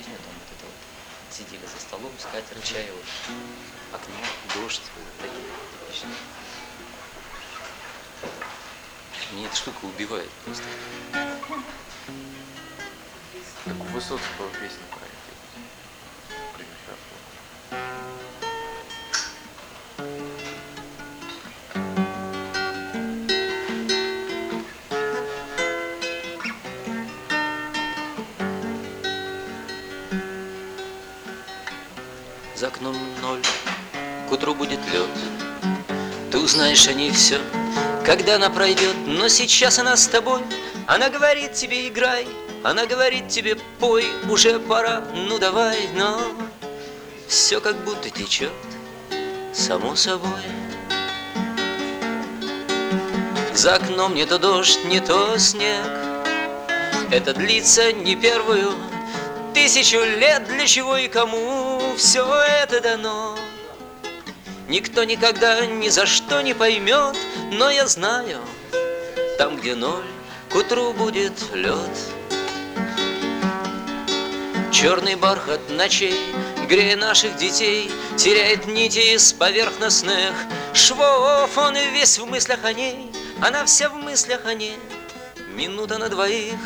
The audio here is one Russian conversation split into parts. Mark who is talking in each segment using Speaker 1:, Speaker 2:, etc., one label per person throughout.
Speaker 1: жизнью, там вот это вот, сидели за столом, скатерть, чай, вот, окно, дождь, вот такие типичные. Мне эта штука убивает просто.
Speaker 2: Как у Высоцкого песня
Speaker 1: За окном ноль, к утру будет лед. Ты узнаешь о ней все, когда она пройдет, но сейчас она с тобой. Она говорит тебе играй, она говорит тебе пой, уже пора, ну давай, но все как будто течет само собой. За окном не то дождь, не то снег. Это длится не первую тысячу лет, для чего и кому все это дано. Никто никогда ни за что не поймет, но я знаю, там, где ноль, к утру будет лед. Черный бархат ночей, грея наших детей, Теряет нити из поверхностных швов. Он весь в мыслях о ней, она вся в мыслях о ней. Минута на двоих,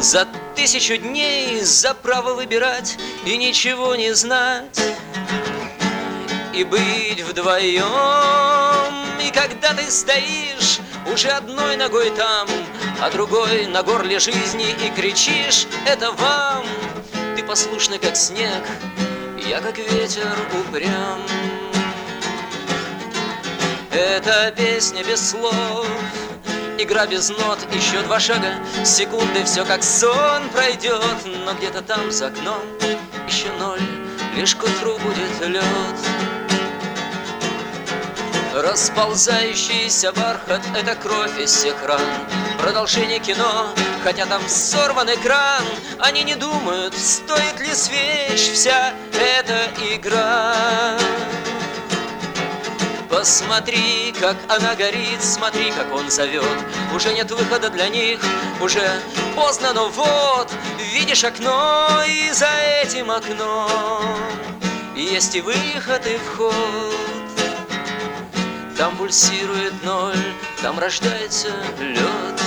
Speaker 1: за тысячу дней, За право выбирать и ничего не знать. И быть вдвоем, и когда ты стоишь Уже одной ногой там, а другой на горле жизни И кричишь «это вам!» Ты послушный, как снег, я как ветер упрям. Это песня без слов, Игра без нот, еще два шага Секунды, все как сон пройдет Но где-то там за окном еще ноль Лишь к утру будет лед Расползающийся бархат — это кровь из всех ран. Продолжение кино, хотя там сорван экран Они не думают, стоит ли свеч вся эта игра Посмотри, как она горит, смотри, как он зовет. Уже нет выхода для них, уже поздно, но вот Видишь окно, и за этим окном Есть и выход, и вход. Там пульсирует ноль, там рождается лед